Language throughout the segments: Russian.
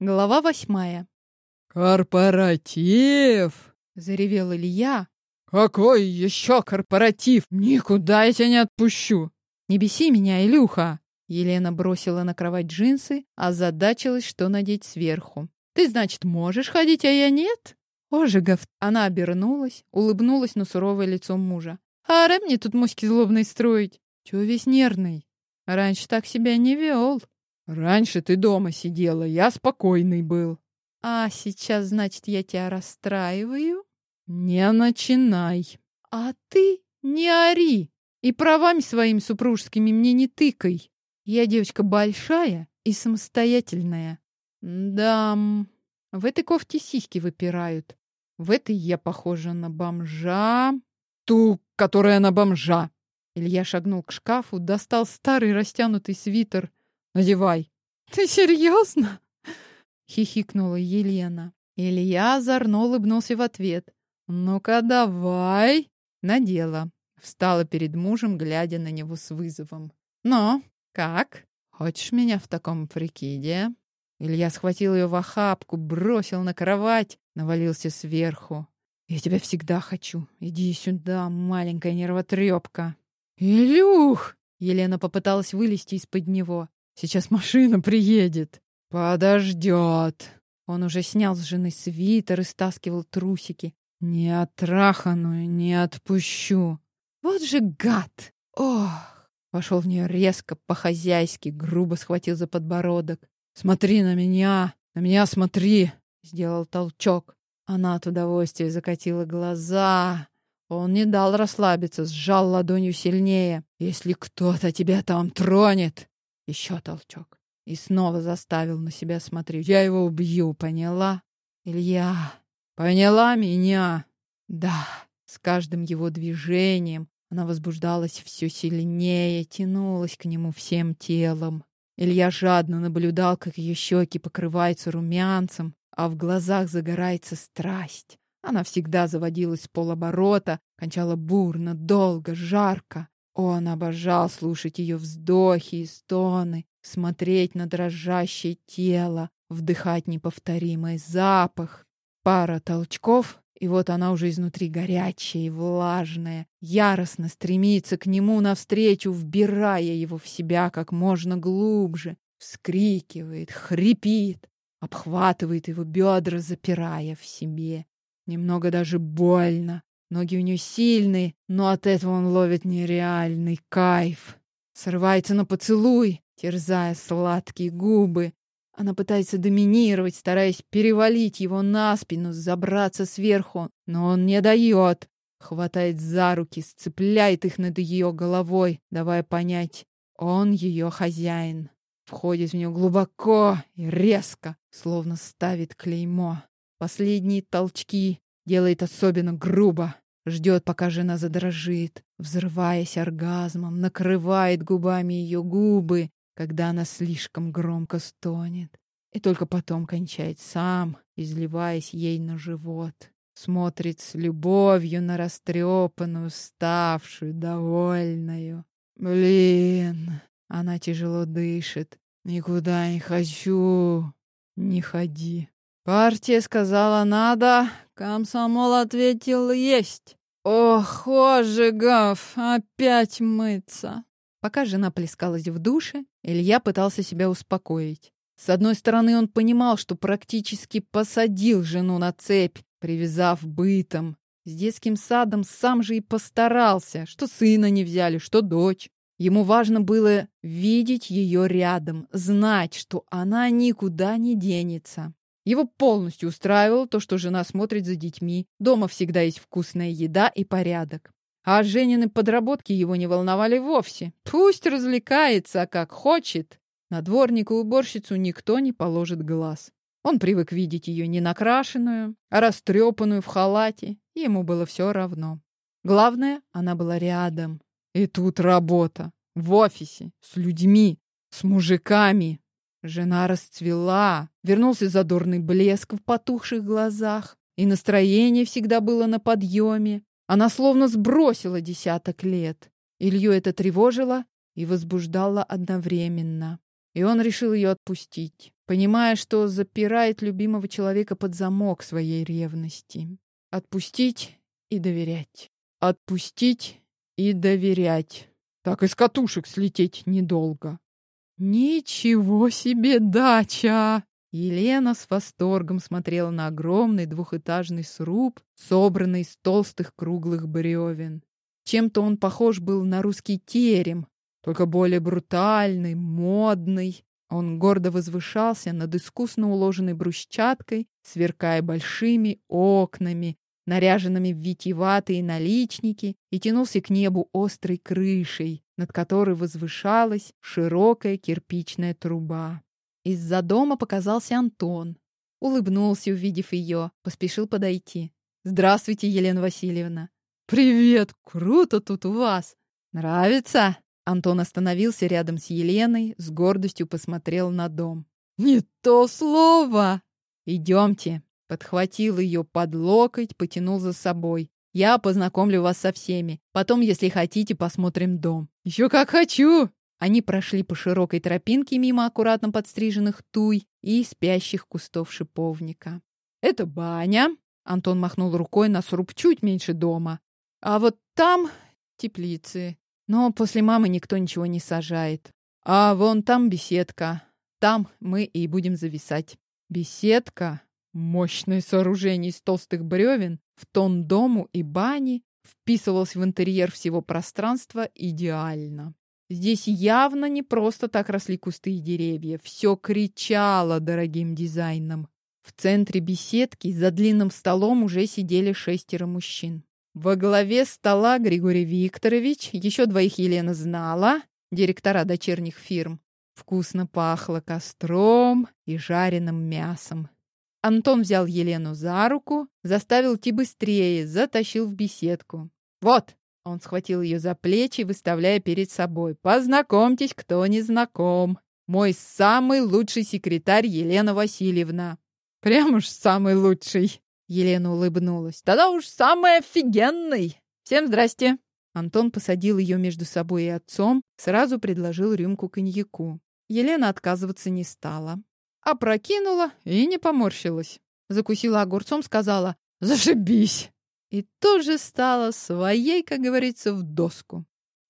Глава восьмая. «Корпоратив!» — заревел Илья. «Какой еще корпоратив? Никуда я тебя не отпущу!» «Не беси меня, Илюха!» Елена бросила на кровать джинсы, а задачилась, что надеть сверху. «Ты, значит, можешь ходить, а я нет?» «Ожигов!» Она обернулась, улыбнулась на суровое лицо мужа. «Аре мне тут моськи злобной строить! Чего весь нервный? Раньше так себя не вел!» «Раньше ты дома сидела, я спокойный был!» «А сейчас, значит, я тебя расстраиваю?» «Не начинай!» «А ты не ори и правами своими супружескими мне не тыкай!» Я девочка большая и самостоятельная. Да, в этой кофте сиськи выпирают. В этой я похожа на бомжа. Ту, которая на бомжа. Илья шагнул к шкафу, достал старый растянутый свитер. Надевай. Ты серьезно? Хихикнула Елена. Илья озорно улыбнулся в ответ. Ну-ка, давай. Надела. Встала перед мужем, глядя на него с вызовом. Но «Как? Хочешь меня в таком прикиде?» Илья схватил ее в охапку, бросил на кровать, навалился сверху. «Я тебя всегда хочу. Иди сюда, маленькая нервотрепка». «Илюх!» Елена попыталась вылезти из-под него. «Сейчас машина приедет». «Подождет». Он уже снял с жены свитер и стаскивал трусики. «Не оттраханную не отпущу». «Вот же гад! Ох!» Вошел в нее резко, по-хозяйски, грубо схватил за подбородок. «Смотри на меня! На меня смотри!» Сделал толчок. Она от удовольствия закатила глаза. Он не дал расслабиться, сжал ладонью сильнее. «Если кто-то тебя там тронет!» Еще толчок. И снова заставил на себя смотреть. «Я его убью, поняла?» «Илья, поняла меня?» «Да». С каждым его движением она возбуждалась все сильнее, тянулась к нему всем телом. Илья жадно наблюдал, как ее щеки покрываются румянцем, а в глазах загорается страсть. Она всегда заводилась с полоборота, кончала бурно, долго, жарко. Он обожал слушать ее вздохи и стоны, смотреть на дрожащее тело, вдыхать неповторимый запах. Пара толчков, и вот она уже изнутри горячая и влажная, яростно стремится к нему навстречу, вбирая его в себя как можно глубже, вскрикивает, хрипит, обхватывает его бедра, запирая в себе. Немного даже больно. Ноги у нее сильные, но от этого он ловит нереальный кайф. Срывается на поцелуй, терзая сладкие губы, она пытается доминировать, стараясь перевалить его на спину, забраться сверху, но он не дает. Хватает за руки, сцепляет их над ее головой, давая понять, он ее хозяин. Входит в нее глубоко и резко, словно ставит клеймо. Последние толчки делает особенно грубо. Ждет, пока жена задрожит, взрываясь оргазмом, накрывает губами ее губы, когда она слишком громко стонет, и только потом кончает сам, изливаясь ей на живот. Смотрит с любовью на растрепанную, ставшую, довольную. Блин, она тяжело дышит. Никуда не хочу. Не ходи. Партия сказала надо, комсомол ответил есть. Ох, Ожегов, опять мыться. Пока жена плескалась в душе, Илья пытался себя успокоить. С одной стороны, он понимал, что практически посадил жену на цепь, привязав бытом. С детским садом сам же и постарался, что сына не взяли, что дочь. Ему важно было видеть ее рядом, знать, что она никуда не денется. Его полностью устраивало то, что жена смотрит за детьми. Дома всегда есть вкусная еда и порядок. А Женины подработки его не волновали вовсе. Пусть развлекается, как хочет. На дворника уборщицу никто не положит глаз. Он привык видеть ее не накрашенную, а растрепанную в халате. Ему было все равно. Главное, она была рядом. И тут работа. В офисе. С людьми. С мужиками. Жена расцвела. Вернулся задорный блеск в потухших глазах. И настроение всегда было на подъеме. Она словно сбросила десяток лет. Илью это тревожило и возбуждало одновременно. И он решил ее отпустить. понимая, что запирает любимого человека под замок своей ревности. Отпустить и доверять. Отпустить и доверять. Так из катушек слететь недолго. Ничего себе дача! Елена с восторгом смотрела на огромный двухэтажный сруб, собранный из толстых круглых бревен. Чем-то он похож был на русский терем, только более брутальный, модный. Он гордо возвышался над искусно уложенной брусчаткой, сверкая большими окнами, наряженными в витиеватые наличники, и тянулся к небу острой крышей, над которой возвышалась широкая кирпичная труба. Из-за дома показался Антон. Улыбнулся, увидев ее, поспешил подойти. «Здравствуйте, Елена Васильевна!» «Привет! Круто тут у вас! Нравится?» Антон остановился рядом с Еленой, с гордостью посмотрел на дом. «Не то слово!» «Идемте!» Подхватил ее под локоть, потянул за собой. «Я познакомлю вас со всеми. Потом, если хотите, посмотрим дом». «Еще как хочу!» Они прошли по широкой тропинке мимо аккуратно подстриженных туй и спящих кустов шиповника. «Это баня!» Антон махнул рукой на сруб чуть меньше дома. «А вот там теплицы. Но после мамы никто ничего не сажает. А вон там беседка. Там мы и будем зависать. Беседка — мощное сооружение из толстых бревен, в тон дому и бани, вписывалось в интерьер всего пространства идеально. Здесь явно не просто так росли кусты и деревья. Все кричало дорогим дизайном. В центре беседки за длинным столом уже сидели шестеро мужчин. Во главе стола Григорий Викторович, еще двоих Елена знала, директора дочерних фирм. Вкусно пахло костром и жареным мясом. Антон взял Елену за руку, заставил идти быстрее, затащил в беседку. «Вот!» — он схватил ее за плечи, выставляя перед собой. «Познакомьтесь, кто не знаком. Мой самый лучший секретарь Елена Васильевна». «Прям уж самый лучший!» Елена улыбнулась. «Тогда уж самый офигенный! Всем здрасте!» Антон посадил ее между собой и отцом, сразу предложил рюмку коньяку. Елена отказываться не стала. Опрокинула и не поморщилась. Закусила огурцом, сказала «Зашибись!» И тоже стала своей, как говорится, в доску.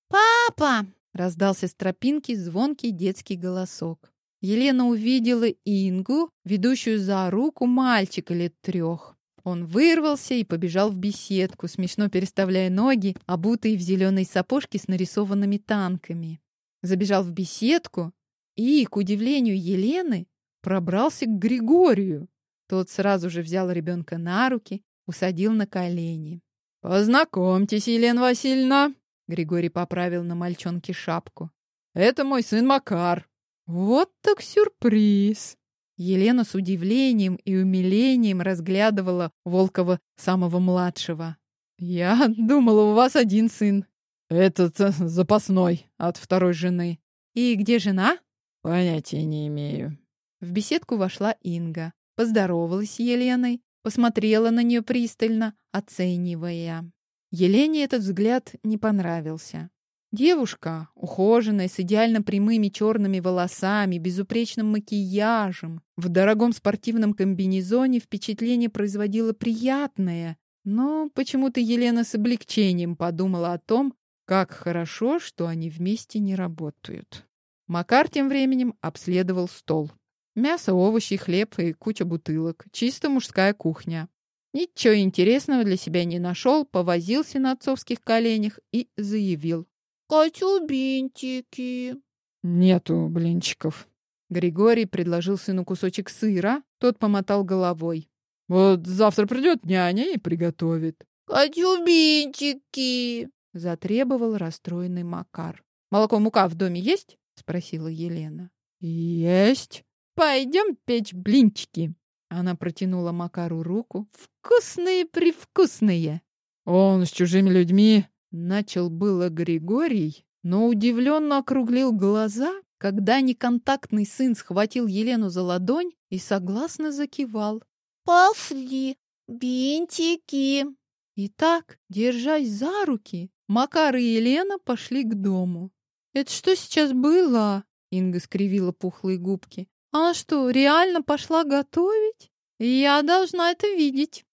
«Папа!» — раздался с тропинки звонкий детский голосок. Елена увидела Ингу, ведущую за руку мальчика лет трех. Он вырвался и побежал в беседку, смешно переставляя ноги, обутые в зеленые сапожки с нарисованными танками. Забежал в беседку и, к удивлению Елены, пробрался к Григорию. Тот сразу же взял ребенка на руки, усадил на колени. «Познакомьтесь, Елена Васильевна!» Григорий поправил на мальчонке шапку. «Это мой сын Макар». «Вот так сюрприз!» Елена с удивлением и умилением разглядывала Волкова самого младшего. «Я думала, у вас один сын. Этот э, запасной от второй жены. И где жена?» «Понятия не имею». В беседку вошла Инга, поздоровалась с Еленой, посмотрела на нее пристально, оценивая. Елене этот взгляд не понравился. Девушка, ухоженная, с идеально прямыми черными волосами, безупречным макияжем, в дорогом спортивном комбинезоне впечатление производила приятное, но почему-то Елена с облегчением подумала о том, как хорошо, что они вместе не работают. Макар тем временем обследовал стол. Мясо, овощи, хлеб и куча бутылок. Чисто мужская кухня. Ничего интересного для себя не нашел, повозился на отцовских коленях и заявил. «Хочу бинтики». «Нету блинчиков». Григорий предложил сыну кусочек сыра, тот помотал головой. «Вот завтра придет няня и приготовит». «Хочу бинтики», — затребовал расстроенный Макар. «Молоко, мука в доме есть?» — спросила Елена. «Есть. Пойдем печь блинчики». Она протянула Макару руку. «Вкусные-привкусные!» «Он с чужими людьми Начал было Григорий, но удивленно округлил глаза, когда неконтактный сын схватил Елену за ладонь и согласно закивал. «Пошли, бинтики!» И так, держась за руки, Макар и Елена пошли к дому. «Это что сейчас было?» Инга скривила пухлые губки. Она что, реально пошла готовить? Я должна это видеть.